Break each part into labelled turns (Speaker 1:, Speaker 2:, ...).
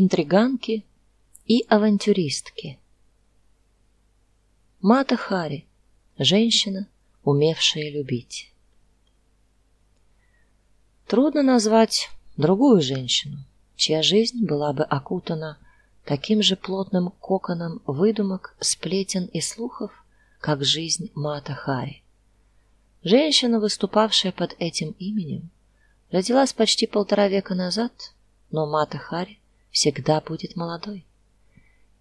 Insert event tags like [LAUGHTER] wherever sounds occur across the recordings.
Speaker 1: интриганки и авантюристки. Мата Хари, женщина, умевшая любить. Трудно назвать другую женщину, чья жизнь была бы окутана таким же плотным коконом выдумок, сплетен и слухов, как жизнь Мата Хари. Женщина, выступавшая под этим именем, родилась почти полтора века назад, но Мата Хари всегда будет молодой.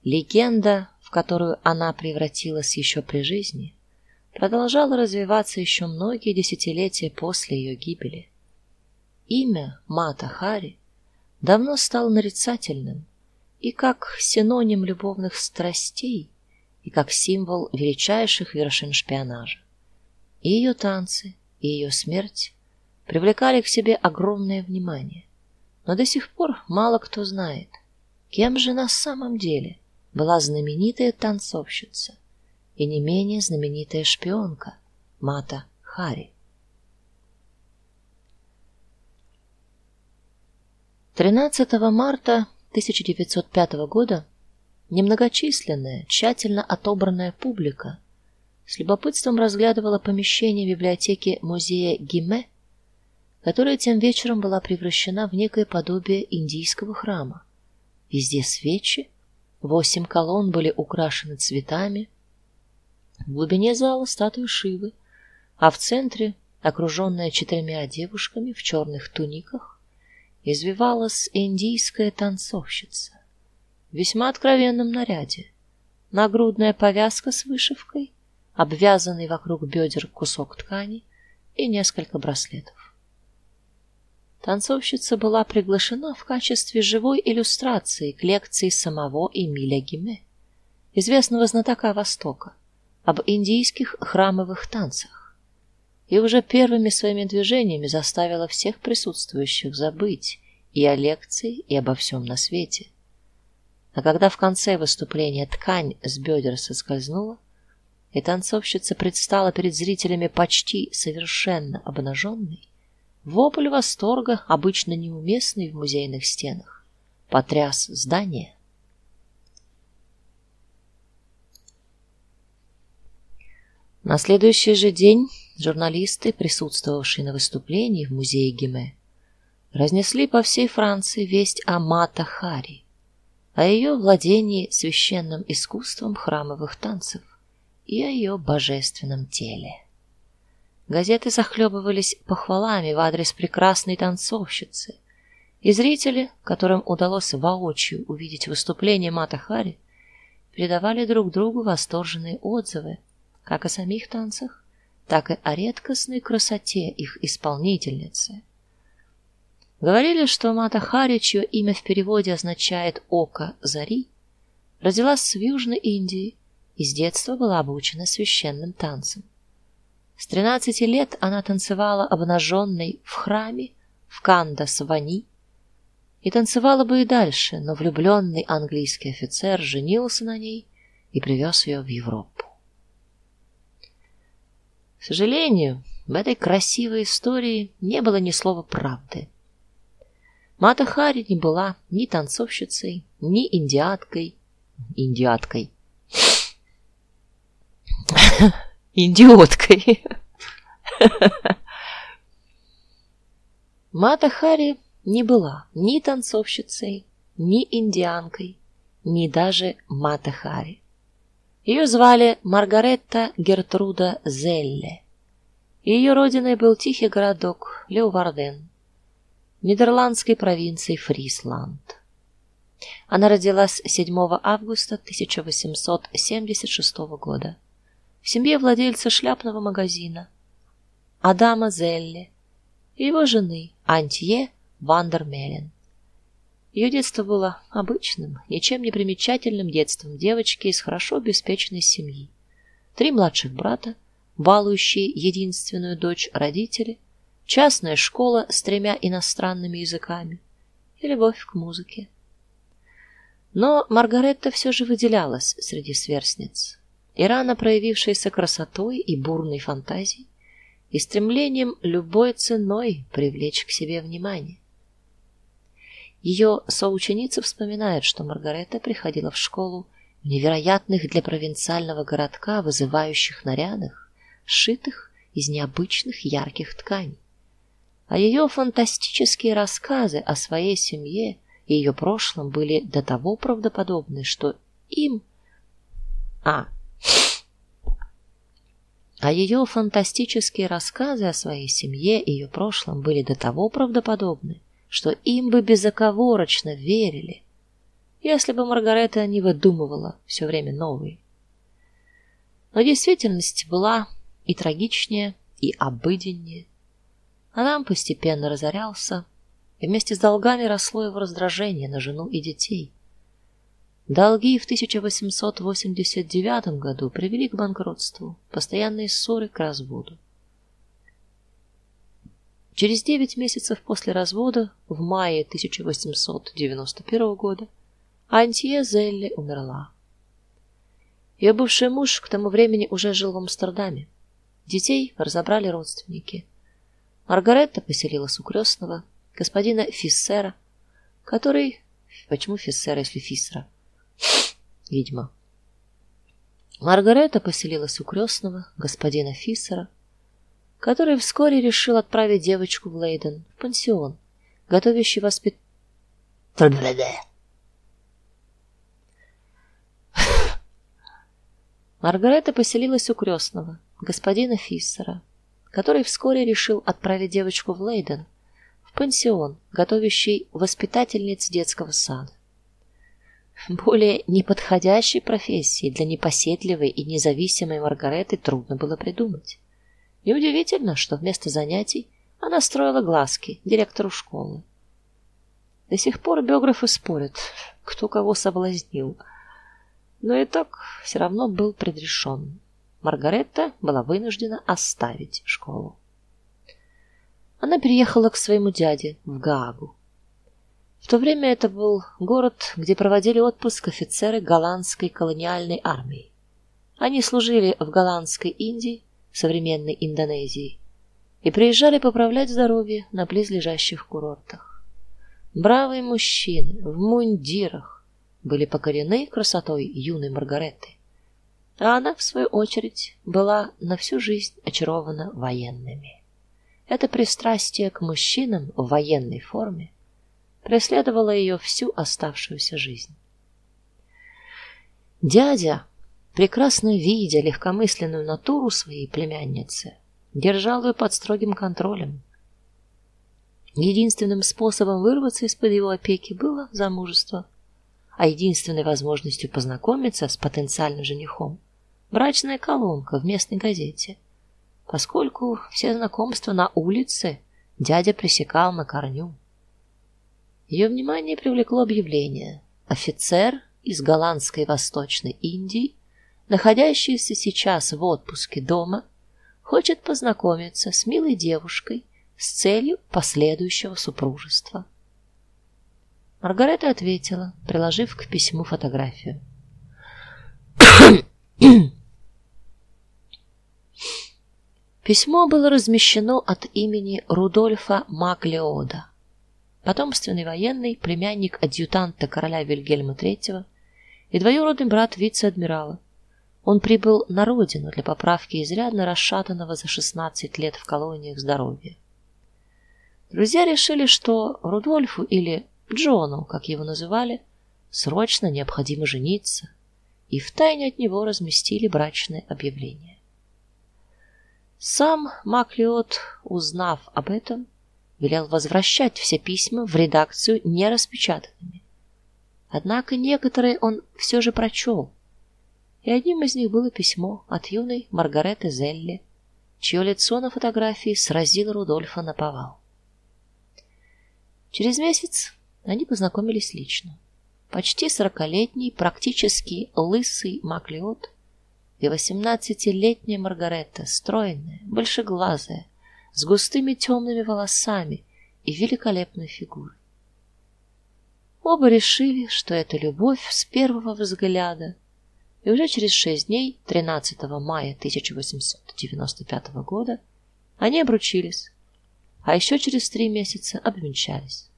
Speaker 1: Легенда, в которую она превратилась еще при жизни, продолжала развиваться еще многие десятилетия после ее гибели. Имя Мата Хари давно стало нарицательным и как синоним любовных страстей, и как символ величайших вершин шпионажа. И ее танцы, и ее смерть привлекали к себе огромное внимание. Но до сих пор мало кто знает, кем же на самом деле была знаменитая танцовщица и не менее знаменитая шпионка Мата Хари. 13 марта 1905 года немногочисленная, тщательно отобранная публика с любопытством разглядывала помещение библиотеки музея Гиме, которая тем вечером была превращена в некое подобие индийского храма. Везде свечи, восемь колонн были украшены цветами. В глубине зала статуя Шивы, а в центре, окруженная четырьмя девушками в черных туниках, извивалась индийская танцовщица в весьма откровенном наряде. Нагрудная повязка с вышивкой, обвязанный вокруг бедер кусок ткани и несколько браслетов. Танцовщица была приглашена в качестве живой иллюстрации к лекции самого Эмиля Гиме, известного знатока Востока, об индийских храмовых танцах. И уже первыми своими движениями заставила всех присутствующих забыть и о лекции, и обо всем на свете. А когда в конце выступления ткань с бедер соскользнула, и танцовщица предстала перед зрителями почти совершенно обнаженной, вопль восторга, обычно неуместный в музейных стенах, потряс здание. На следующий же день журналисты, присутствовавшие на выступлении в музее Гиме, разнесли по всей Франции весть о Мата Хари, о ее владении священным искусством храмовых танцев и о ее божественном теле. Газеты захлебывались похвалами в адрес прекрасной танцовщицы, и зрители, которым удалось воочию увидеть выступление Мата Хари, передавали друг другу восторженные отзывы как о самих танцах, так и о редкостной красоте их исполнительницы. Говорили, что Мата Хари, чье имя в переводе означает око зари, родилась в Южной Индии и с детства была обучена священным танцам. С 13 лет она танцевала обнаженной в храме в Канда-Свани и танцевала бы и дальше, но влюбленный английский офицер женился на ней и привез ее в Европу. К сожалению, в этой красивой истории не было ни слова правды. Мата Хари не была ни танцовщицей, ни индиаткой, индиаткой. Идиоткой. Мата Хари не была ни танцовщицей, ни индианкой, ни даже Мата Хари. Ее звали Маргаретта Гертруда Зелле. Ее родиной был тихий городок Леуварден нидерландской провинции Фрисланд. Она родилась 7 августа 1876 года в семье владельца шляпного магазина Адама Зелли и его жены Антье Вандермелен. Ее детство было обычным, ничем не примечательным детством девочки из хорошо обеспеченной семьи. Три младших брата, балующие единственную дочь родители – частная школа с тремя иностранными языками и любовь к музыке. Но Маргаретта все же выделялась среди сверстниц. И рано проявившейся красотой и бурной фантазией, и стремлением любой ценой привлечь к себе внимание. Ее соученица вспоминает, что Маргарета приходила в школу в невероятных для провинциального городка вызывающих нарядах, сшитых из необычных ярких тканей. А ее фантастические рассказы о своей семье и ее прошлом были до того правдоподобны, что им а а ее фантастические рассказы о своей семье и ее прошлом были до того правдоподобны, что им бы безоговорочно верили, если бы Маргарета не выдумывала все время новые. Но действительность была и трагичнее, и обыденнее. Адам постепенно разорялся, и вместе с долгами росло его раздражение на жену и детей. Долги в 1889 году привели к банкротству, постоянные ссоры к разводу. Через девять месяцев после развода, в мае 1891 года, Антье Зелли умерла. Ее бывший муж к тому времени уже жил в Амстердаме. Детей разобрали родственники. Маргаретта поселилась у крестного, господина Фиссера, который Почему Фиссера, если Фиссера? Ведьма. Маргарета поселилась у крестного господина Фиссера, который вскоре решил отправить девочку в Лейден, в пансион, готовящий воспит... [LAUGHS] Маргарета поселилась у крестного господина Фиссера, который вскоре решил отправить девочку в Лейден, в пансион, готовящий воспитательниц детского сада. Более неподходящей профессии для непоседливой и независимой Маргареты трудно было придумать. Неудивительно, что вместо занятий она строила глазки директору школы. До сих пор биографы спорят, кто кого соблазнил. Но итог все равно был предрешен. Маргарета была вынуждена оставить школу. Она переехала к своему дяде в Гаагу. В то время это был город, где проводили отпуск офицеры голландской колониальной армии. Они служили в голландской Индии, современной Индонезии, и приезжали поправлять здоровье на близлежащих курортах. Бравые мужчины в мундирах были покорены красотой юной Маргареты, а она в свою очередь была на всю жизнь очарована военными. Это пристрастие к мужчинам в военной форме преследовала ее всю оставшуюся жизнь. Дядя, прекрасно видя легкомысленную натуру своей племянницы, держал ее под строгим контролем. Единственным способом вырваться из-под его опеки было замужество, а единственной возможностью познакомиться с потенциальным женихом брачная колонка в местной газете, поскольку все знакомства на улице дядя пресекал на корню. Ее внимание привлекло объявление: офицер из голландской Восточной Индии, находящийся сейчас в отпуске дома, хочет познакомиться с милой девушкой с целью последующего супружества. Маргарета ответила, приложив к письму фотографию. Письмо было размещено от имени Рудольфа Маклеода потомственный военный, племянник адъютанта короля Вильгельма III и двоюродный брат вице-адмирала. Он прибыл на родину для поправки изрядно расшатанного за 16 лет в колониях здоровья. Друзья решили, что Рудольфу или Джону, как его называли, срочно необходимо жениться, и втайне от него разместили брачное объявление. Сам Маклиот, узнав об этом, велел возвращать все письма в редакцию нераспечатанными. Однако некоторые он все же прочел, и одним из них было письмо от юной Маргареты Зелли, чье лицо на фотографии сразило Рудольфа на повал. Через месяц они познакомились лично. Почти сорокалетний, практически лысый Маклиот и восемнадцатилетняя Маргарета, стройная, большеглазая, с густыми темными волосами и великолепной фигурой. Оба решили, что это любовь с первого взгляда. И уже через шесть дней, 13 мая 1895 года, они обручились, а еще через три месяца обвенчались.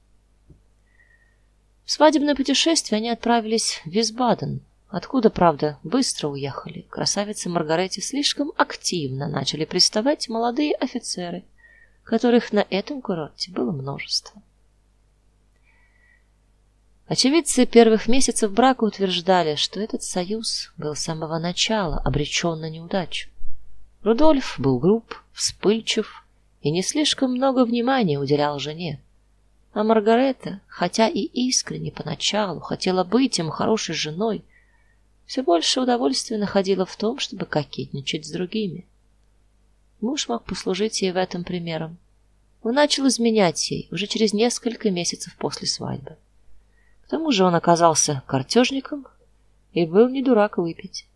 Speaker 1: свадебное путешествие они отправились в Висбаден, откуда, правда, быстро уехали. Красавице Маргарете слишком активно начали приставать молодые офицеры, которых на этом курорте было множество. Очевидцы первых месяцев брака утверждали, что этот союз был с самого начала обречен на неудачу. Рудольф был груб, вспыльчив и не слишком много внимания уделял жене. А Маргарета, хотя и искренне поначалу хотела быть ему хорошей женой, все больше удовольствия находила в том, чтобы кокетничать с другими. Муж мог послужить ей в этом примером. Он начал изменять ей уже через несколько месяцев после свадьбы. К тому же он оказался картежником и был не дурак выпить.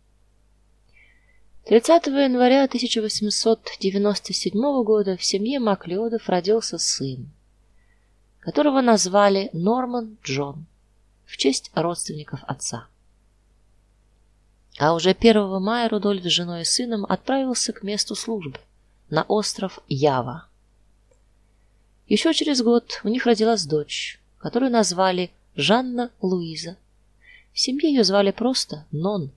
Speaker 1: 30 января 1897 года в семье Маклеодов родился сын которого назвали Норман Джон в честь родственников отца. А уже 1 мая Рудольф с женой и сыном отправился к месту службы на остров Ява. Еще через год у них родилась дочь, которую назвали Жанна Луиза. В семье ее звали просто Нон,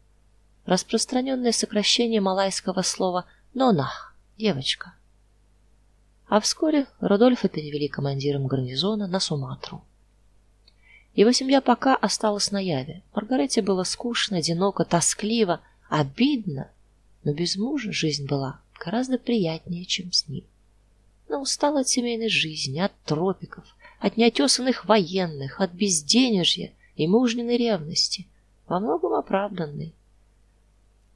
Speaker 1: распространенное сокращение малайского слова нонах девочка а вскоре Родольфа перевели командиром гарнизона на Суматру. Его семья пока осталась на Яве. Маргарете было скучно, одиноко, тоскливо, обидно, но без мужа жизнь была гораздо приятнее, чем с ним. Она устала от семейной жизни, от тропиков, от неотесанных военных, от безденежья и мужниной ревности, во многом оправданной.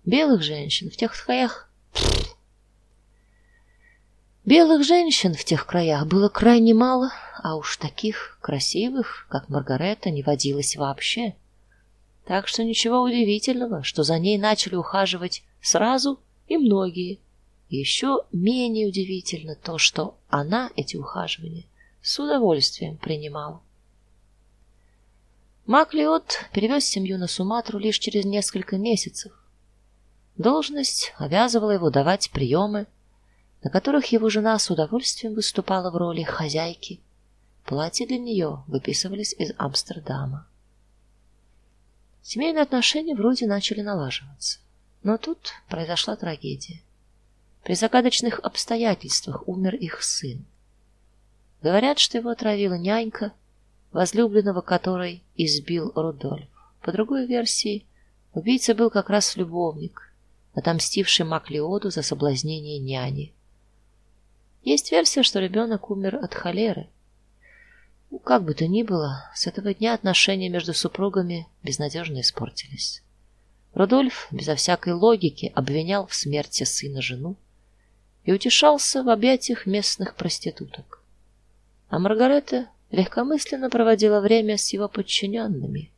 Speaker 1: Белых женщин в тех краях Белых женщин в тех краях было крайне мало, а уж таких красивых, как Маргарета, не водилось вообще. Так что ничего удивительного, что за ней начали ухаживать сразу и многие. Еще менее удивительно то, что она эти ухаживания с удовольствием принимала. Маклиот перевез семью на Суматру лишь через несколько месяцев. Должность обязывала его давать приемы на которых его жена с удовольствием выступала в роли хозяйки. Платья для нее выписывались из Амстердама. Семейные отношения вроде начали налаживаться, но тут произошла трагедия. При загадочных обстоятельствах умер их сын. Говорят, что его отравила нянька, возлюбленного которой избил Рудольф. По другой версии, убийца был как раз любовник, отомстивший Маклеоду за соблазнение няни. Есть версия, что ребенок умер от холеры. Ну, как бы то ни было, с этого дня отношения между супругами безнадежно испортились. Рудольф безо всякой логики обвинял в смерти сына жену и утешался в объятиях местных проституток. А Маргарета легкомысленно проводила время с его подчиненными.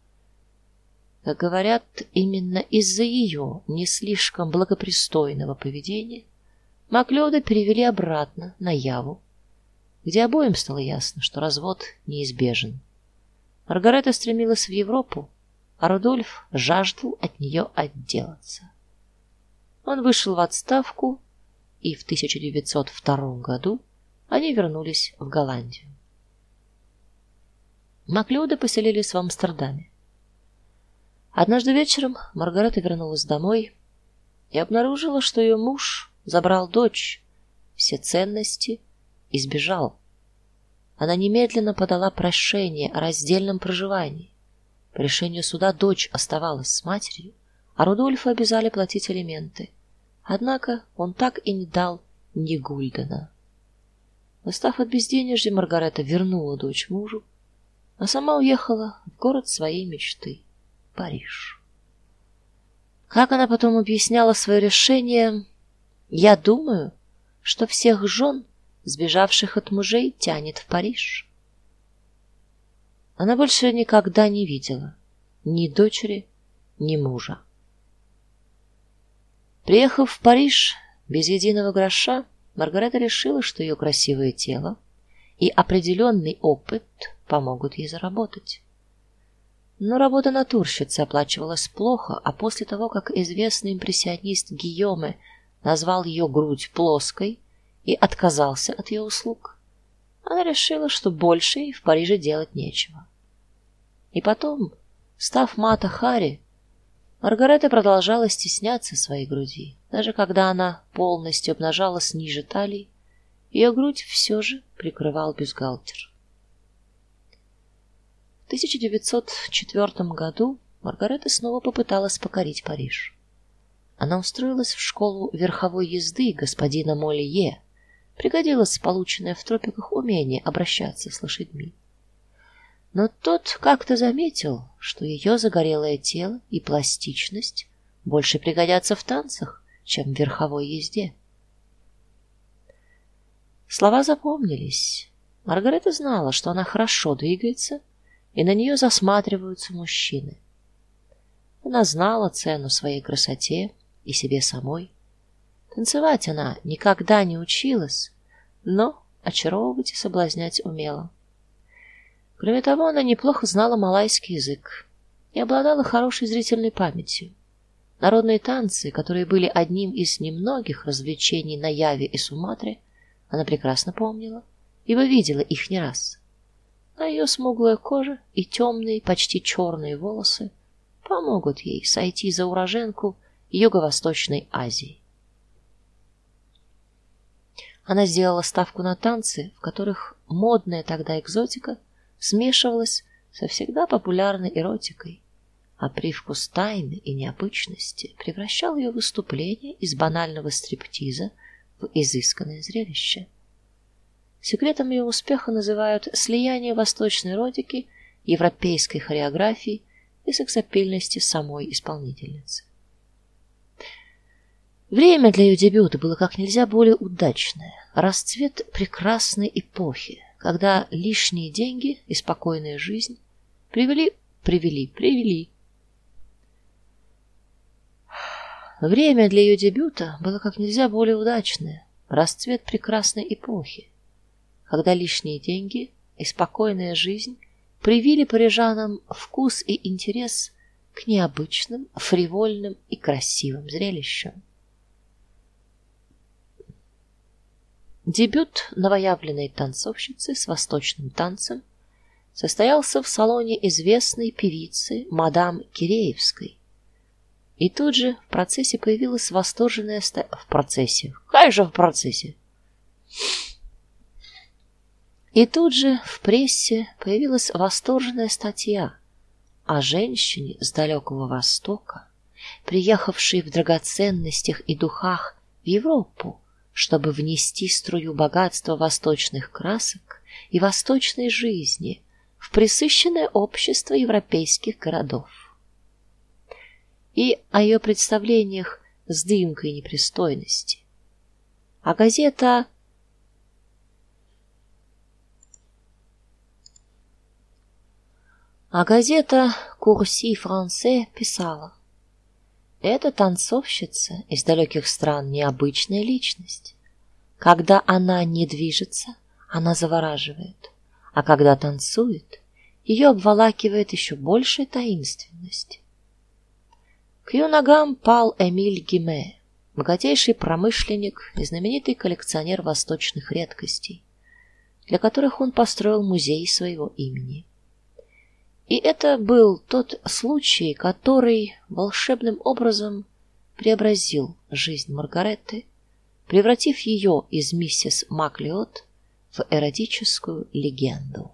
Speaker 1: Как говорят, именно из-за ее не слишком благопристойного поведения Маклёда перевели обратно на Яву, где обоим стало ясно, что развод неизбежен. Маргарета стремилась в Европу, а Рудольф жаждал от нее отделаться. Он вышел в отставку, и в 1902 году они вернулись в Голландию. Маклёда поселились в Амстердаме. Однажды вечером Маргарета вернулась домой и обнаружила, что ее муж забрал дочь, все ценности и сбежал. Она немедленно подала прошение о раздельном проживании. По решению суда дочь оставалась с матерью, а Рудольфа обязали платить алименты. Однако он так и не дал ни гульдена. Устав от безденежья, Маргарета вернула дочь мужу, а сама уехала в город своей мечты Париж. Как она потом объясняла свое решение, я думаю, что всех жен, сбежавших от мужей, тянет в Париж. Она больше никогда не видела ни дочери, ни мужа. Приехав в Париж без единого гроша, Маргарета решила, что ее красивое тело и определенный опыт помогут ей заработать. Но работа натурщицы оплачивалась плохо, а после того, как известный импрессионист Гийоме назвал ее грудь плоской и отказался от ее услуг. Она решила, что больше ей в Париже делать нечего. И потом, став Мата Хари, Маргарета продолжала стесняться своей груди, даже когда она полностью обнажалась ниже талии, ее грудь все же прикрывал бюстгальтер. В 1904 году Маргарета снова попыталась покорить Париж. Она устроилась в школу верховой езды господина Молие. Пригодилось полученное в тропиках умение обращаться с лошадьми. Но тот как-то заметил, что ее загорелое тело и пластичность больше пригодятся в танцах, чем в верховой езде. Слова запомнились. Маргарета знала, что она хорошо двигается, и на нее засматриваются мужчины. Она знала цену своей красоте и себе самой. Танцевать она никогда не училась, но очаровывать и соблазнять умела. Кроме того, она неплохо знала малайский язык и обладала хорошей зрительной памятью. Народные танцы, которые были одним из немногих развлечений на Яве и Суматре, она прекрасно помнила, ибо видела их не раз. А ее смуглая кожа и темные, почти черные волосы помогут ей сойти за уроженку Юго-Восточной Азии. Она сделала ставку на танцы, в которых модная тогда экзотика смешивалась со всегда популярной эротикой, а привкус тайны и необычности превращал ее выступление из банального стриптиза в изысканное зрелище. Секретом ее успеха называют слияние восточной эротики, европейской хореографии и сексапильности самой исполнительницы. Время для ее дебюта было как нельзя более удачное. Расцвет прекрасной эпохи, когда лишние деньги и спокойная жизнь привели, привели, привели. Время для ее дебюта было как нельзя более удачное. Расцвет прекрасной эпохи, когда лишние деньги и спокойная жизнь привили парижанам вкус и интерес к необычным, фривольным и красивым зрелищам. Дебют новоявленной танцовщицы с восточным танцем состоялся в салоне известной певицы мадам Киреевской. И тут же в процессе появилась восторженная ста... в процессе. Какая же в процессе? И тут же в прессе появилась восторженная статья о женщине с далекого Востока, приехавшей в драгоценностях и духах в Европу чтобы внести струю богатства восточных красок и восточной жизни в присыщенное общество европейских городов. И о ее представлениях с дымкой непристойности. А газета А газета Курси Франсе писала: эта танцовщица из далеких стран необычная личность. Когда она не движется, она завораживает, а когда танцует, ее обволакивает еще большая таинственность. К ее ногам пал Эмиль Гиме, богатейший промышленник и знаменитый коллекционер восточных редкостей, для которых он построил музей своего имени. И это был тот случай, который волшебным образом преобразил жизнь Маргареты, превратив ее из миссис Маклиот в эротическую легенду.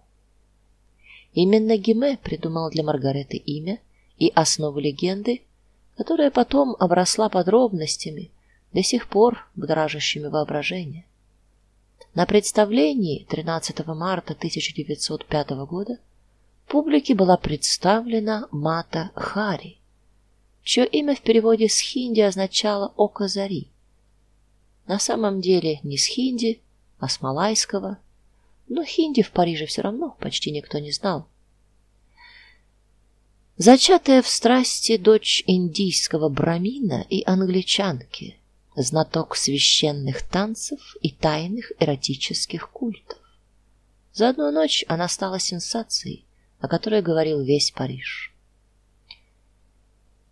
Speaker 1: Именно Гиме придумал для Маргареты имя и основу легенды, которая потом обросла подробностями, до сих пор будоражащими воображение. На представлении 13 марта 1905 года публике была представлена Мата Хари, чье имя в переводе с хинди означало око зари. На самом деле не с хинди, а с малайского, но хинди в Париже все равно почти никто не знал. Зачатая в страсти дочь индийского брамина и англичанки, знаток священных танцев и тайных эротических культов. За одну ночь она стала сенсацией о которой говорил весь Париж.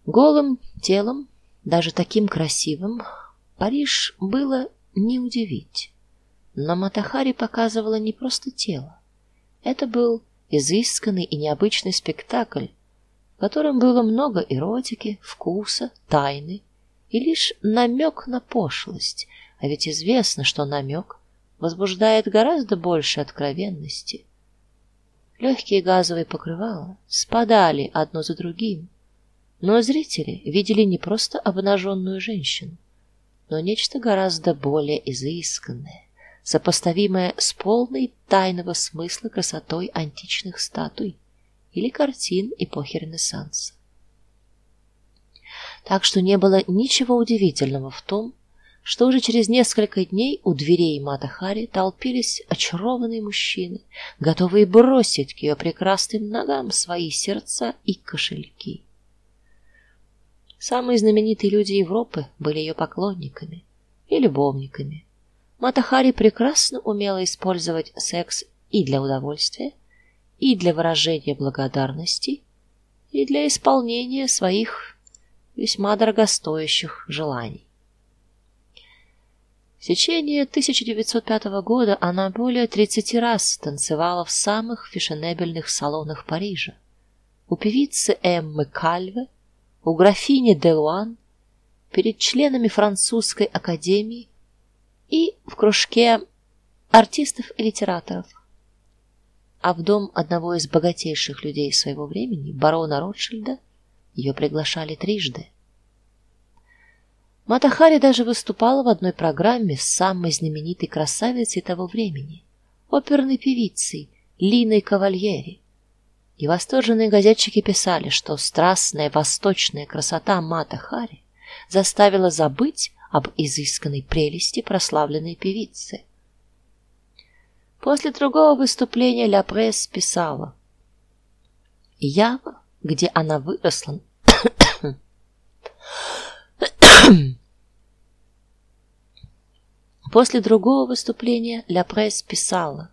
Speaker 1: Голым телом, даже таким красивым, Париж было не удивить. Но Матахари показывала не просто тело. Это был изысканный и необычный спектакль, в котором было много эротики, вкуса, тайны и лишь намек на пошлость, а ведь известно, что намек возбуждает гораздо больше откровенности. Легкие газовые покрывала спадали одно за другим, но зрители видели не просто обнаженную женщину, но нечто гораздо более изысканное, сопоставимое с полной тайного смысла красотой античных статуй или картин эпохи Ренессанса. Так что не было ничего удивительного в том, что уже через несколько дней у дверей Матахари толпились очарованные мужчины, готовые бросить к ее прекрасным ногам свои сердца и кошельки. Самые знаменитые люди Европы были ее поклонниками и любовниками. Матахари прекрасно умела использовать секс и для удовольствия, и для выражения благодарности, и для исполнения своих весьма дорогостоящих желаний. В течение 1905 года она более 30 раз танцевала в самых фешенебельных салонах Парижа. У певицы Эммы Кальве, у графини де Луан, перед членами французской академии и в кружке артистов и литераторов. А в дом одного из богатейших людей своего времени, барона Ротшильда, ее приглашали трижды. Матахари даже выступала в одной программе с самой знаменитой красавицей того времени, оперной певицей Линой Кавальери. И восторженные газетчики писали, что страстная восточная красота Матахари заставила забыть об изысканной прелести прославленной певицы. После другого выступления Ля Пресс писала: "Ява, где она выросла, [COUGHS] После другого выступления Ля Пресс писала: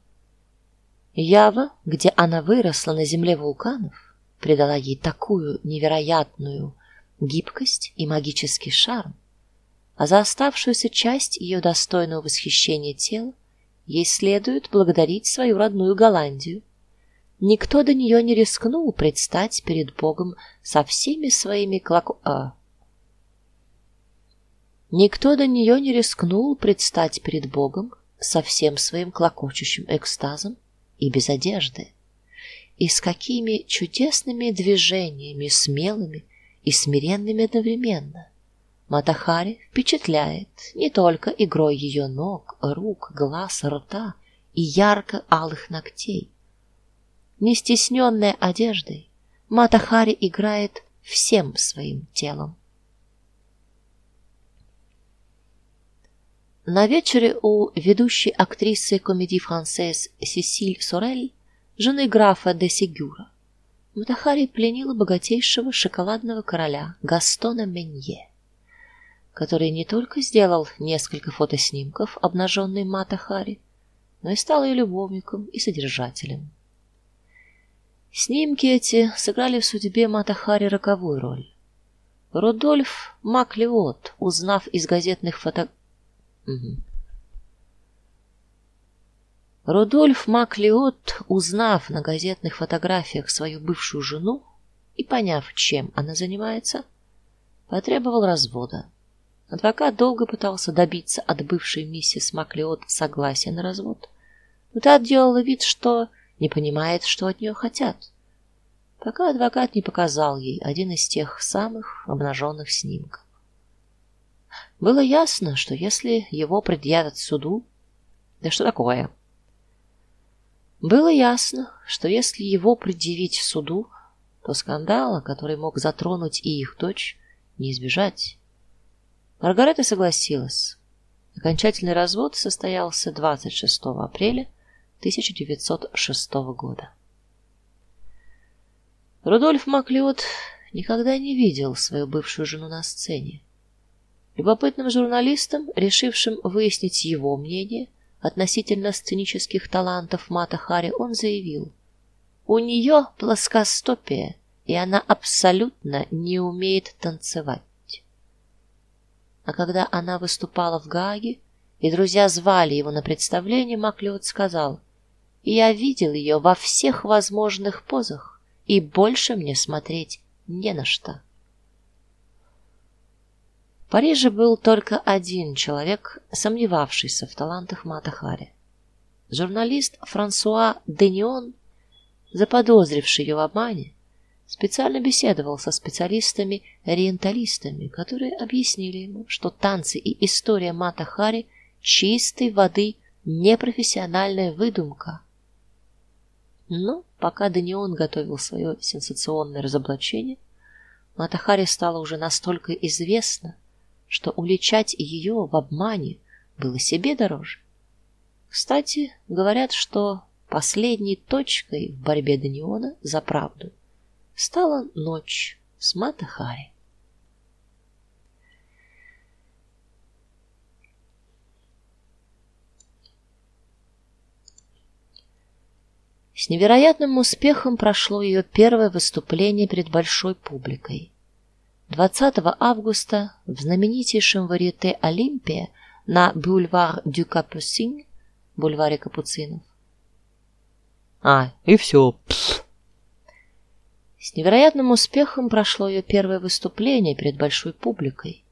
Speaker 1: Ява, где она выросла на земле вулканов, придала ей такую невероятную гибкость и магический шарм, а за оставшуюся часть ее достойного восхищения тела ей следует благодарить свою родную Голландию. Никто до нее не рискнул предстать перед Богом со всеми своими клоку... А, Никто до нее не рискнул предстать перед Богом со всем своим клокочущим экстазом и без одежды. И с какими чудесными движениями, смелыми и смиренными одновременно. Матахари впечатляет не только игрой ее ног, рук, глаз, рта и ярко-алых ногтей. Не стесненная одеждой, Матахари играет всем своим телом. На вечере у ведущей актрисы комедии францез Сесиль Сорель, жены графа де Сегюра, Матахари пленила богатейшего шоколадного короля Гастона Менье, который не только сделал несколько фотоснимков обнаженной Матахари, но и стал ее любовником и содержателем. Снимки эти сыграли в судьбе Матахари роковую роль. Рудольф Маклеот, узнав из газетных фото Угу. Рудольф Маклиот, узнав на газетных фотографиях свою бывшую жену и поняв, чем она занимается, потребовал развода. Адвокат долго пытался добиться от бывшей миссис Маклиот согласия на развод, но та делала вид, что не понимает, что от нее хотят. Пока адвокат не показал ей один из тех самых обнаженных снимков. Было ясно, что если его предъявят суду, да что такое? Было ясно, что если его предъявить суду, то скандала, который мог затронуть и их дочь, не избежать. Маргарета согласилась. Окончательный развод состоялся 26 апреля 1906 года. Рудольф Маклиот никогда не видел свою бывшую жену на сцене. Любопытным журналистам, решившим выяснить его мнение относительно сценических талантов Мата Хари, он заявил: "У нее плоскостопие, и она абсолютно не умеет танцевать". А когда она выступала в Гааге, и друзья звали его на представление, Маклёд сказал: я видел ее во всех возможных позах, и больше мне смотреть не на что. В Париже был только один человек, сомневавшийся в талантах Матахари. Журналист Франсуа Денион, заподозривший ее в обмане, специально беседовал со специалистами-ориенталистами, которые объяснили ему, что танцы и история Матахари чистой воды непрофессиональная выдумка. Но пока Данион готовил свое сенсационное разоблачение, Матахари стало уже настолько известно, что уличать ее в обмане было себе дороже. Кстати, говорят, что последней точкой в борьбе Даниона за правду стала ночь с Матахари. С невероятным успехом прошло ее первое выступление перед большой публикой. 20 августа в знаменитейшем варьете Олимпия на бульвар дю Капуцин, бульваре Капуцинов.
Speaker 2: А, и все.
Speaker 1: С невероятным успехом прошло ее первое выступление перед большой публикой.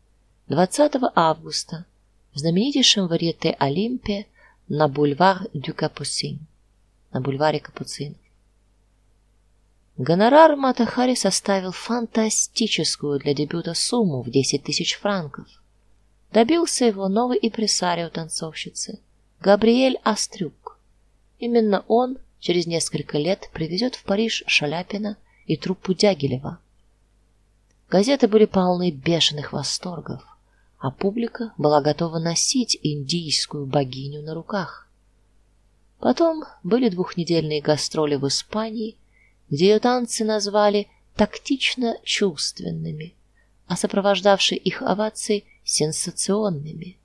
Speaker 1: 20 августа в знаменитейшем варьете Олимпия на бульвар дю Капуцин, на бульваре Капуцинов. Гонорар Матахари составил фантастическую для дебюта сумму в 10 тысяч франков. Добился его новый импресарио танцовщицы Габриэль Астрюк. Именно он через несколько лет привезет в Париж Шаляпина и труппу Дягилева. Газеты были полны бешеных восторгов, а публика была готова носить индийскую богиню на руках. Потом были двухнедельные гастроли в Испании, где ее танцы назвали тактично чувственными, а сопровождавшие их овации сенсационными.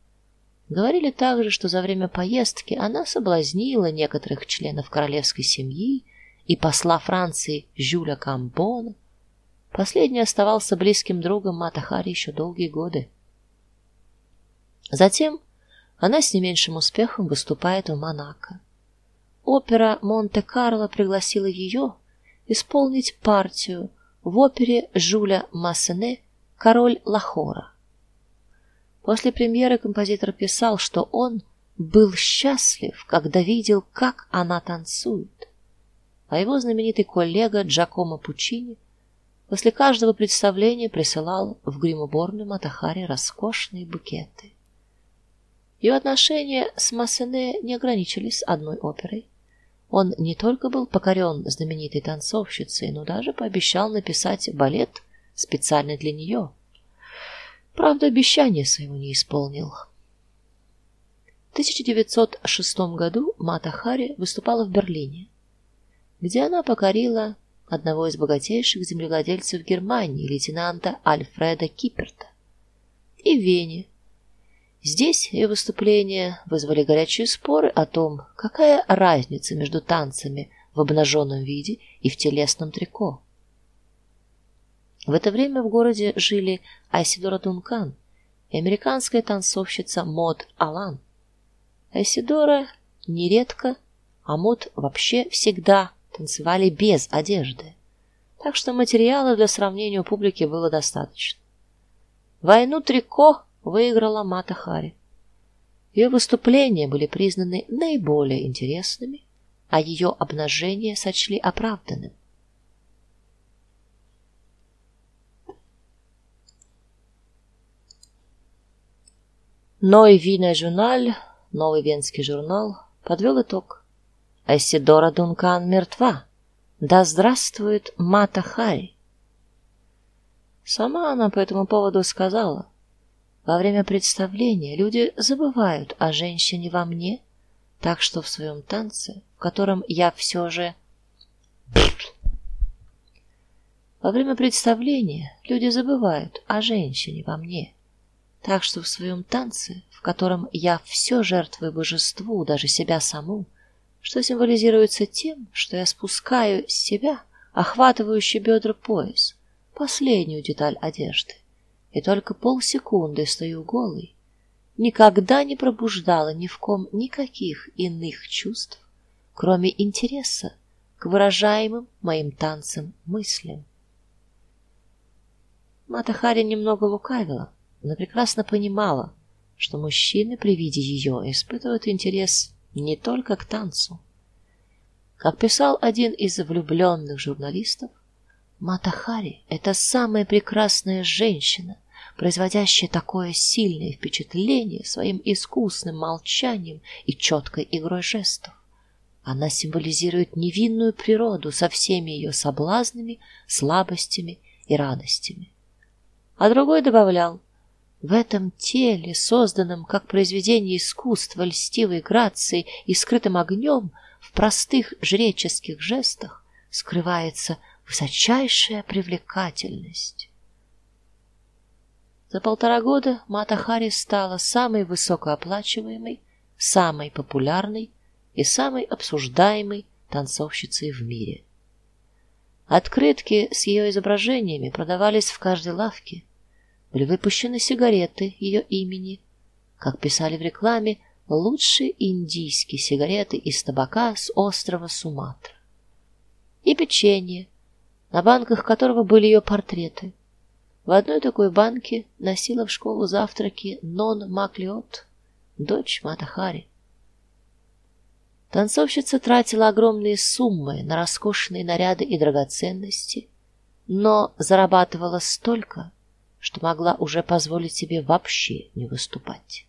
Speaker 1: Говорили также, что за время поездки она соблазнила некоторых членов королевской семьи и посла Франции Жюля Камбона. Последний оставался близким другом Матахари еще долгие годы. Затем она с не меньшим успехом выступает в Монако. Опера Монте-Карло пригласила ее исполнить партию в опере Жюля Массене Король Лахора. После премьеры композитор писал, что он был счастлив, когда видел, как она танцует. А его знаменитый коллега Джакомо Пучини после каждого представления присылал в гримуборную Матахари роскошные букеты. Ее отношения с Массене не ограничились одной оперой. Он не только был покорен знаменитой танцовщицей, но даже пообещал написать балет специально для нее. Правда, обещание своего не исполнил. В 1906 году Мата Хари выступала в Берлине, где она покорила одного из богатейших землевладельцев Германии, лейтенанта Альфреда Киперта, и в Вене, Здесь ее выступления вызвали горячие споры о том, какая разница между танцами в обнаженном виде и в телесном трико. В это время в городе жили Айсидора Дункан и американская танцовщица Мод Алан. Айсидора нередко, а Мод вообще всегда танцевали без одежды. Так что материала для сравнения у публики было достаточно. Войну трико выиграла Мата Хари. Ее выступления были признаны наиболее интересными, а ее обнажение сочли оправданным. Ной Вина журнал, новый венский журнал, подвел итог. Айсидора Дункан мертва. Да здравствует Мата Хари. Сама она по этому поводу сказала: во время представления люди забывают о женщине во мне, так что в своем танце, в котором я все же Во время представления люди забывают о женщине во мне, так что в своем танце, в котором я все жертвую божеству, даже себя саму, что символизируется тем, что я спускаю с себя охватывающий бедра пояс, последнюю деталь одежды и только полсекунды стою голый, никогда не пробуждала ни в ком никаких иных чувств, кроме интереса к выражаемым моим танцем мыслям. Матахари немного лукавила, но прекрасно понимала, что мужчины при виде ее испытывают интерес не только к танцу. Как писал один из влюбленных журналистов, Матахари это самая прекрасная женщина, производящая такое сильное впечатление своим искусным молчанием и четкой игрой жестов. Она символизирует невинную природу со всеми ее соблазнами, слабостями и радостями. А другой добавлял: в этом теле, созданном как произведение искусства льстивой грацией и скрытым огнем, в простых жреческих жестах скрывается высочайшая привлекательность. За полтора года Мата Хари стала самой высокооплачиваемой, самой популярной и самой обсуждаемой танцовщицей в мире. Открытки с ее изображениями продавались в каждой лавке. Были выпущены сигареты ее имени, как писали в рекламе, лучшие индийские сигареты из табака с острова Суматра. И печенье, на банках которого были ее портреты. В одной такой банке носила в школу завтраки Нон Маклиот, дочь Матахари. Танцовщица тратила огромные суммы на роскошные наряды и драгоценности, но зарабатывала столько, что могла уже позволить себе вообще не выступать.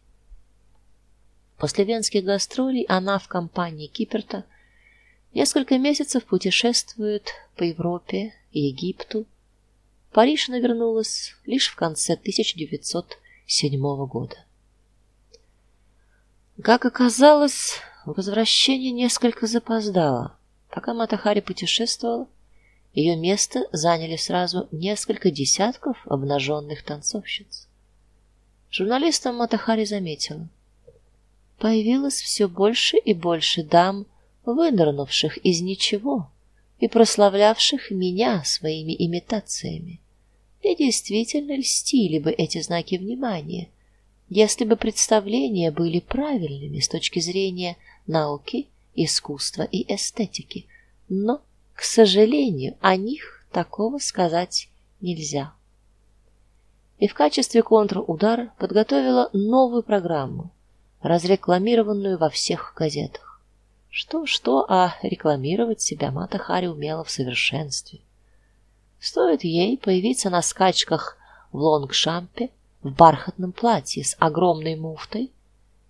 Speaker 1: После венских гастролей она в компании Киперта несколько месяцев путешествует по Европе Египту. Париж она вернулась лишь в конце 1907 года. Как оказалось, возвращение несколько запоздало. Пока Матахари путешествовала, ее место заняли сразу несколько десятков обнаженных танцовщиц. Журналистам Матахари заметила: появилось все больше и больше дам, вынырнувших из ничего и прославлявших меня своими имитациями. И действительно льстили бы эти знаки внимания, если бы представления были правильными с точки зрения науки, искусства и эстетики. Но к сожалению, о них такого сказать нельзя. И в качестве контрудара подготовила новую программу, разрекламированную во всех газетах. Что что, а рекламировать себя Мата Хари умела в совершенстве. Стоит ей появиться на скачках в лонгшампе в бархатном платье с огромной муфтой,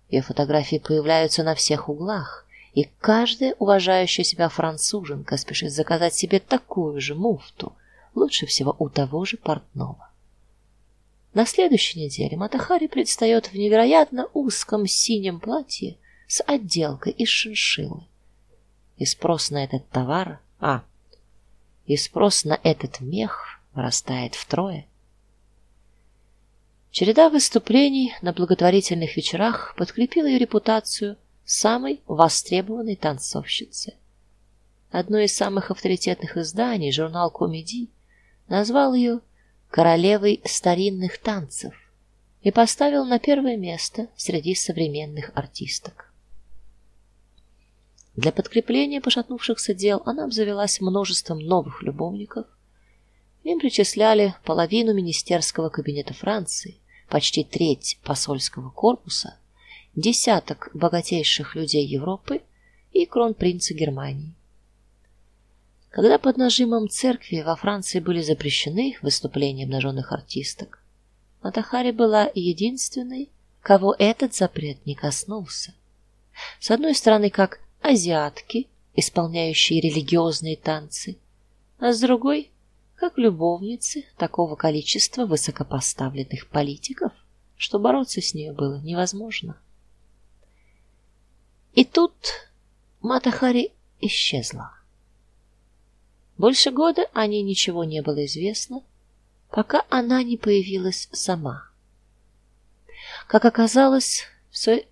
Speaker 1: ее фотографии появляются на всех углах и каждая уважающая себя француженка спешит заказать себе такую же муфту, лучше всего у того же портного. На следующей неделе Матахари предстает в невероятно узком синем платье с отделкой из шиншиллы. И спрос на этот товар, а, и спрос на этот мех вырастает втрое. Череда выступлений на благотворительных вечерах подкрепила ее репутацию самой востребованной танцовщицы. Одно из самых авторитетных изданий, журнал Комеди, назвал ее королевой старинных танцев и поставил на первое место среди современных артисток. Для подкрепления пошатнувшихся дел она обзавелась множеством новых любовников. Им причисляли половину министерского кабинета Франции, почти треть посольского корпуса десяток богатейших людей Европы и кронпринца Германии. Когда под нажимом церкви во Франции были запрещены выступления обнаженных артисток, Матахари была единственной, кого этот запрет не коснулся. С одной стороны, как азиатки, исполняющие религиозные танцы, а с другой, как любовницы такого количества высокопоставленных политиков, что бороться с ней было невозможно. И тут Матахари исчезла. Больше года о ней ничего не было известно, пока она не появилась сама. Как оказалось, все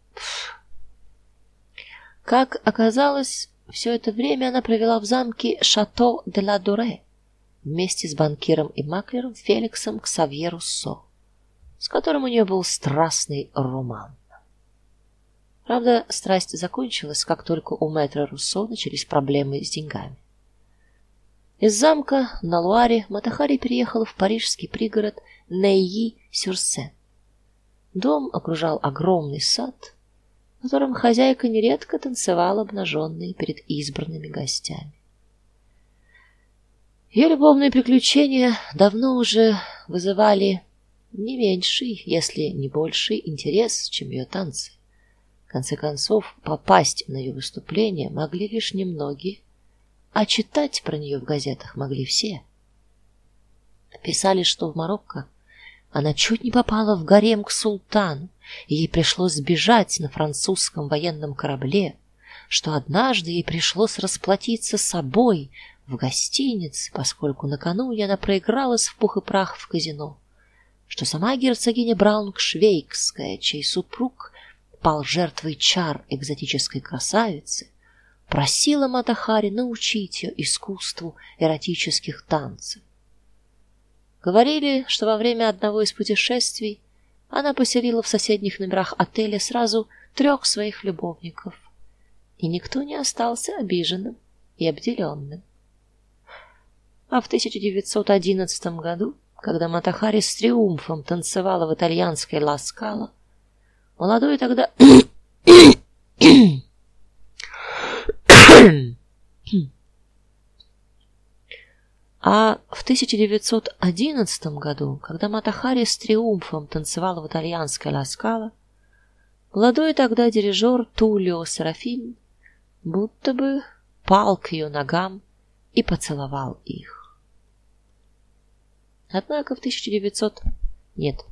Speaker 1: Как оказалось, все это время она провела в замке Шато де ла Дуре вместе с банкиром и маклером Феликсом Ксавье Руссо, с которым у нее был страстный роман. Правда, страсть закончилась, как только у мэтра Руссо начались проблемы с деньгами. Из замка на Луаре Матахари переехала в парижский пригород Нейи-Сюрсен. Дом окружал огромный сад, в котором хозяйка нередко танцевала обнаженной перед избранными гостями. Ее любовные приключения давно уже вызывали не меньший, если не больший интерес, чем ее танцы. В конце концов, попасть на ее выступление могли лишь немногие, а читать про нее в газетах могли все. Писали, что в Марокко она чуть не попала в гарем к султану, и ей пришлось сбежать на французском военном корабле, что однажды ей пришлось расплатиться собой в гостинице, поскольку накануне она проигралась в пух и прах в казино, что сама герцогиня Браунг-Швейгская, чей супруг пал жертвой чар экзотической красавицы, просила Матахари научить ее искусству эротических танцев. Говорили, что во время одного из путешествий она поселила в соседних номерах отеля сразу трех своих любовников, и никто не остался обиженным и обделенным. А в 1911 году, когда Матахари с триумфом танцевала в итальянской Ла Скала, молодой тогда [COUGHS] А в 1911 году, когда Матахари с триумфом танцевала в итальянской Ла Скала, молодой тогда дирижер Тулио Серафин будто бы пал к ее ногам и поцеловал их. Однако в 1900 нет.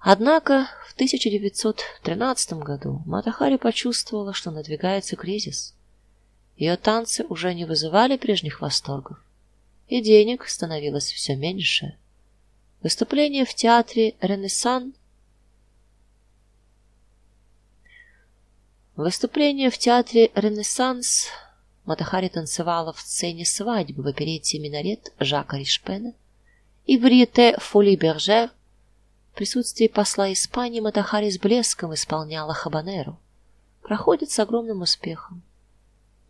Speaker 1: Однако в 1913 году Матахари почувствовала, что надвигается кризис. Ее танцы уже не вызывали прежних восторгов, и денег становилось все меньше. Выступление в театре Ренессан Выступление в театре Ренессанс Матахари танцевала в сцене свадьбы в оперете Минарет Жака Ришпена и в Риете Фоли Бержер в присутствии посла Испании Матахари с блеском исполняла хабанеру. Проходит с огромным успехом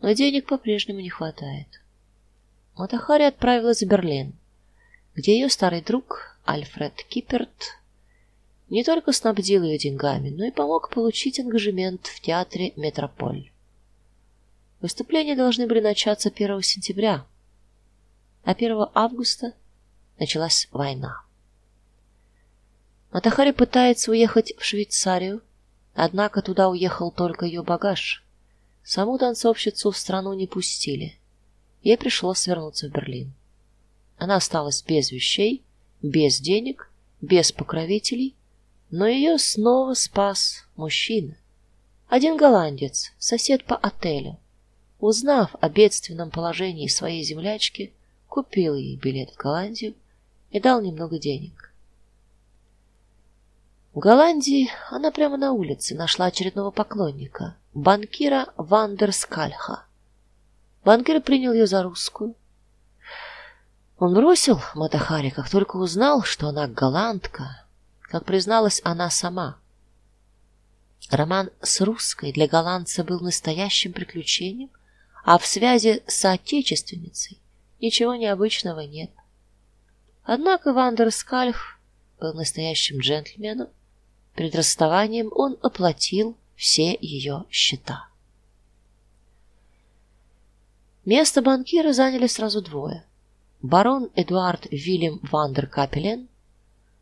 Speaker 1: но денег по-прежнему не хватает. Матахари отправилась в Берлин, где ее старый друг Альфред Киперт не только снабдил ее деньгами, но и помог получить ангажемент в театре Метрополь. Выступления должны были начаться 1 сентября, а 1 августа началась война. Матахари пытается уехать в Швейцарию, однако туда уехал только ее багаж. Саму танцовщицу в страну не пустили. Ей пришлось вернуться в Берлин. Она осталась без вещей, без денег, без покровителей, но ее снова спас мужчина. Один голландец, сосед по отелю, узнав о бедственном положении своей землячки, купил ей билет в Голландию и дал немного денег. В Голландии она прямо на улице нашла очередного поклонника, банкира Вандерскальха. Банкир принял ее за русскую. Он бросил Матахари, как только узнал, что она голландка, как призналась она сама. Роман с русской для голландца был настоящим приключением, а в связи с отечественницей ничего необычного нет. Однако Вандерскальх был настоящим джентльменом. Перед расставанием он оплатил все ее счета. Место банкира заняли сразу двое: барон Эдуард Вильям Вандер Капелен,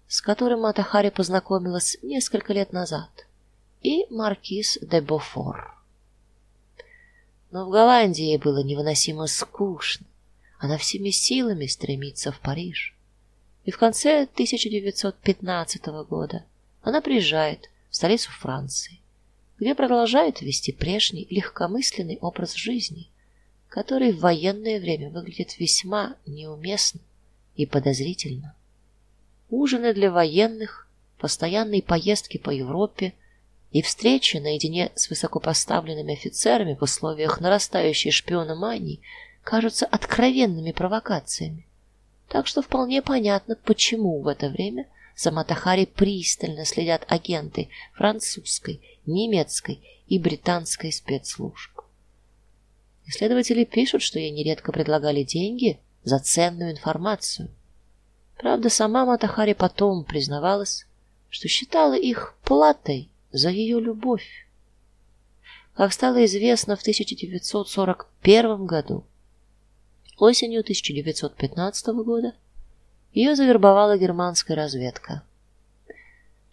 Speaker 1: с которым Матахари познакомилась несколько лет назад, и маркиз де Бофор. Но в Голландии было невыносимо скучно. Она всеми силами стремится в Париж. И в конце 1915 года она приезжает в столицу Франции где продолжают вести прежний легкомысленный образ жизни, который в военное время выглядит весьма неуместно и подозрительно. Ужины для военных, постоянные поездки по Европе и встречи наедине с высокопоставленными офицерами в условиях нарастающей шпиономании кажутся откровенными провокациями. Так что вполне понятно, почему в это время за Матахари пристально следят агенты французской, немецкой и британской спецслужб. Исследователи пишут, что ей нередко предлагали деньги за ценную информацию. Правда, сама Матахари потом признавалась, что считала их платой за ее любовь. Как стало известно в 1941 году, осенью 1915 года ее завербовала германская разведка.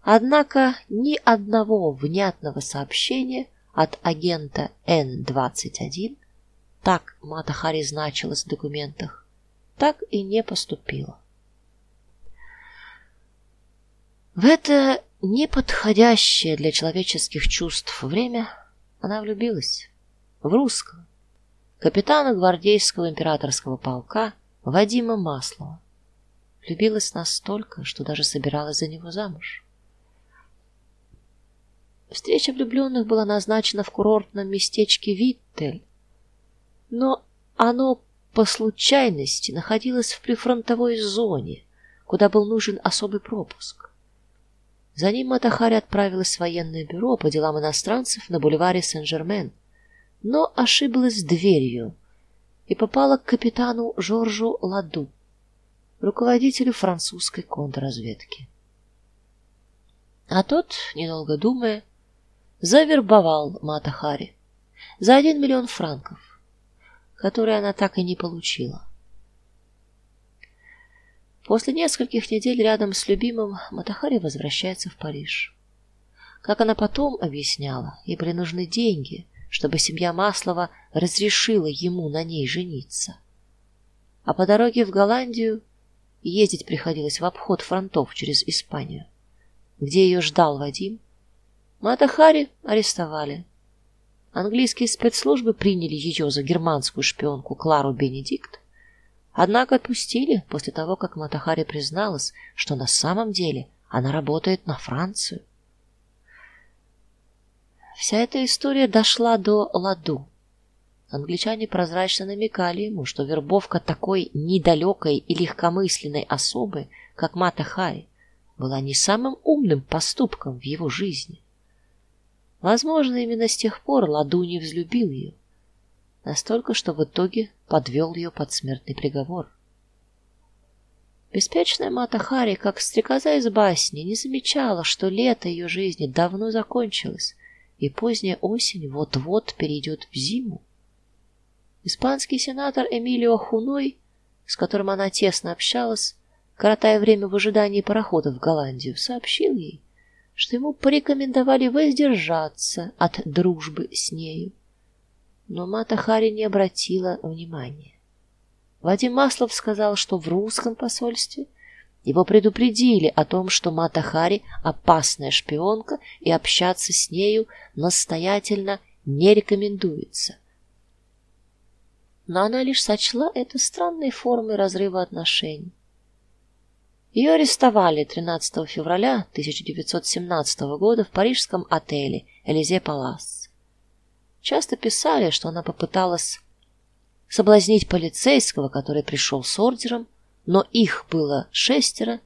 Speaker 1: Однако ни одного внятного сообщения от агента Н-21 так Матахари значилось в документах, так и не поступило. В это неподходящее для человеческих чувств время она влюбилась в русского капитана гвардейского императорского полка Вадима Маслова. Влюбилась настолько, что даже собиралась за него замуж. Встреча влюбленных была назначена в курортном местечке Виттель, но оно по случайности находилось в прифронтовой зоне, куда был нужен особый пропуск. За ним Матахари отправилась в военное бюро по делам иностранцев на бульваре Сен-Жермен, но ошиблась дверью и попала к капитану Жоржу Ладу, руководителю французской контрразведки. А тот, недолго думая, завербовал Матахари за один миллион франков который она так и не получила. После нескольких недель рядом с любимым Матахари возвращается в Париж. Как она потом объясняла, ей были нужны деньги, чтобы семья Маслова разрешила ему на ней жениться. А по дороге в Голландию ездить приходилось в обход фронтов через Испанию, где ее ждал Вадим. Матахари арестовали Английские спецслужбы приняли ее за германскую шпионку Клару Бенедикт, однако отпустили после того, как Матахари призналась, что на самом деле она работает на Францию. Вся эта история дошла до Ладу. Англичане прозрачно намекали ему, что вербовка такой недалекой и легкомысленной особы, как Матахари, была не самым умным поступком в его жизни. Возможно, именно с тех пор Ладуни взлюбил ее, настолько, что в итоге подвел ее под смертный приговор. Беспечная Мата Хари, как стрекоза из басни, не замечала, что лето ее жизни давно закончилось, и поздняя осень вот-вот перейдет в зиму. Испанский сенатор Эмилио Хуной, с которым она тесно общалась, коротая время в ожидании парохода в Голландию, сообщил ей, что ему порекомендовали воздержаться от дружбы с нею. Но Мата Хари не обратила внимания. Вадим Маслов сказал, что в русском посольстве его предупредили о том, что Мата Хари опасная шпионка и общаться с нею настоятельно не рекомендуется. Но она лишь сочла это странной формой разрыва отношений. Ее арестовали 13 февраля 1917 года в парижском отеле Элизе Палас. Часто писали, что она попыталась соблазнить полицейского, который пришел с ордером, но их было шестеро,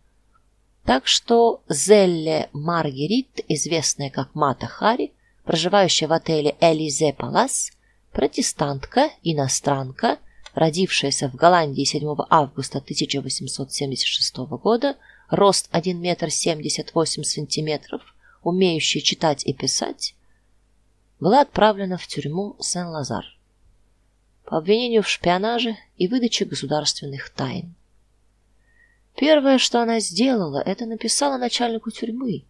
Speaker 1: так что Зелле Маргерит, известная как Мата Хари, проживающая в отеле Элизе Палас, протестантка, иностранка, родившаяся в Голландии 7 августа 1876 года, рост 1 метр 78 сантиметров, умеющая читать и писать, была отправлена в тюрьму Сен-Лазар по обвинению в шпионаже и выдаче государственных тайн. Первое, что она сделала, это написала начальнику тюрьмы: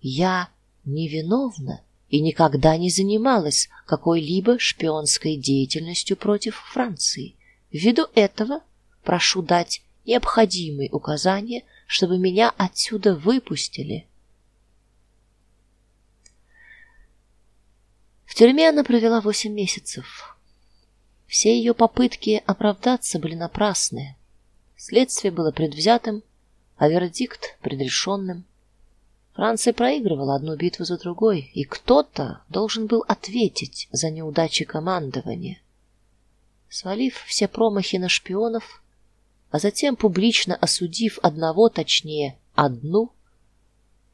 Speaker 1: "Я невиновна и никогда не занималась какой-либо шпионской деятельностью против Франции. Ввиду этого прошу дать необходимые указания, чтобы меня отсюда выпустили. В тюрьме она провела восемь месяцев. Все ее попытки оправдаться были напрасны. Следствие было предвзятым, а вердикт предрешенным. Франция проигрывала одну битву за другой, и кто-то должен был ответить за неудачи командования свалив все промахи на шпионов, а затем публично осудив одного, точнее, одну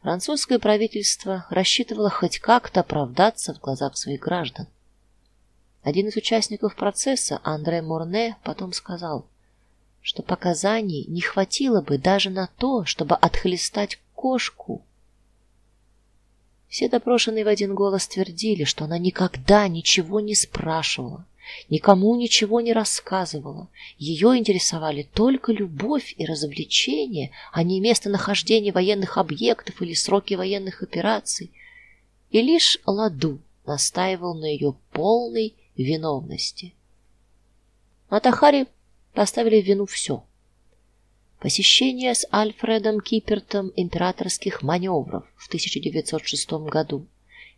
Speaker 1: Французское правительство рассчитывало хоть как-то оправдаться в глазах своих граждан. Один из участников процесса, Андре Морне, потом сказал, что показаний не хватило бы даже на то, чтобы отхлестать кошку. Все допрошенные в один голос твердили, что она никогда ничего не спрашивала, никому ничего не рассказывала. Ее интересовали только любовь и развлечение, а не местонахождение военных объектов или сроки военных операций. И лишь Ладу настаивал на ее полной виновности. Матахари поставили в вину все. Посещение с Альфредом Кипертом императорских маневров в 1906 году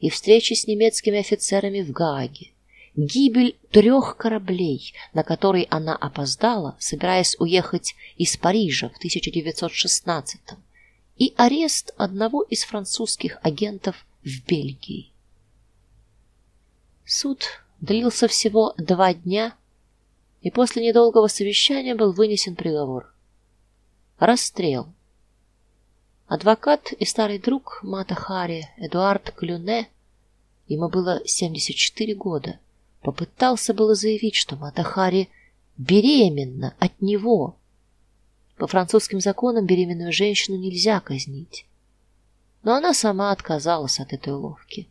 Speaker 1: и встречи с немецкими офицерами в Гааге, гибель трех кораблей, на который она опоздала, собираясь уехать из Парижа в 1916 и арест одного из французских агентов в Бельгии. Суд длился всего два дня, и после недолгого совещания был вынесен приговор. Расстрел. Адвокат и старый друг Мата Хари Эдуард Клюне, ему было 74 года, попытался было заявить, что Мата Хари беременна от него. По французским законам беременную женщину нельзя казнить. Но она сама отказалась от этой уловки.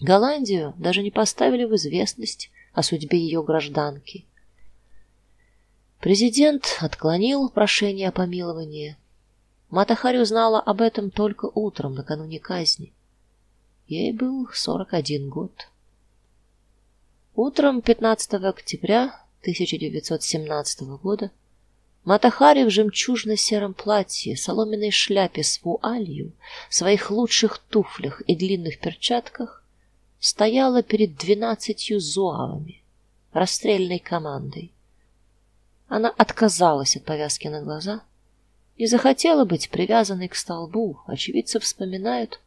Speaker 1: Голландию даже не поставили в известность о судьбе ее гражданки. Президент отклонил прошение о помиловании. Матахари узнала об этом только утром накануне казни. Ей был 41 год. Утром 15 октября 1917 года Матахари в жемчужно-сером платье, соломенной шляпе с вуалью, своих лучших туфлях и длинных перчатках стояла перед двенадцатью зуавами, расстрельной командой. Она отказалась от повязки на глаза и захотела быть привязанной к столбу. Очевидцы вспоминают,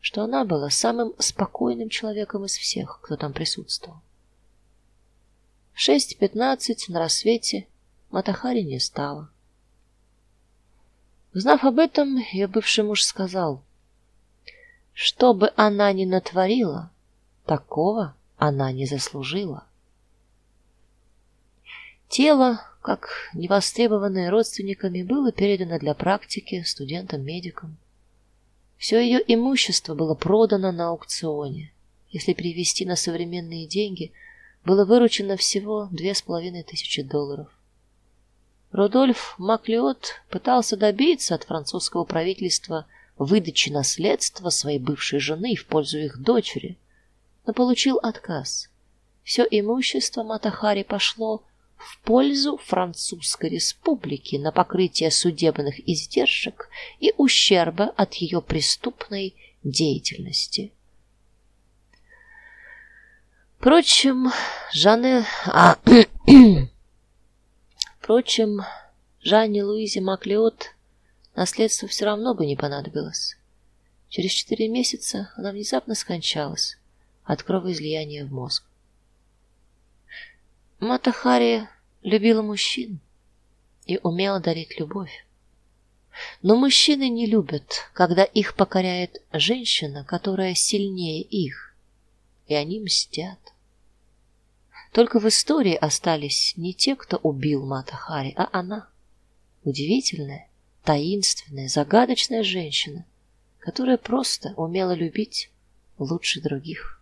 Speaker 1: что она была самым спокойным человеком из всех, кто там присутствовал. В шесть пятнадцать на рассвете Матахари не стало. Узнав об этом, ее бывший муж сказал: "Что бы она ни натворила, Такого она не заслужила. Тело, как невостребованное родственниками, было передано для практики студентам-медикам. Все ее имущество было продано на аукционе. Если перевести на современные деньги, было выручено всего две с половиной тысячи долларов. Рудольф Маклиот пытался добиться от французского правительства выдачи наследства своей бывшей жены в пользу их дочери, но получил отказ. Все имущество Матахари пошло в пользу Французской республики на покрытие судебных издержек и ущерба от ее преступной деятельности. Впрочем, Жанне а, [CLEARS THROAT] Впрочем, Жанне Луизе Маклеот наследство все равно бы не понадобилось. Через четыре месяца она внезапно скончалась от кровоизлияния в мозг. Матахари любила мужчин и умела дарить любовь. Но мужчины не любят, когда их покоряет женщина, которая сильнее их, и они мстят. Только в истории остались не те, кто убил Матахари, а она. Удивительная, таинственная, загадочная женщина, которая просто умела любить лучше других.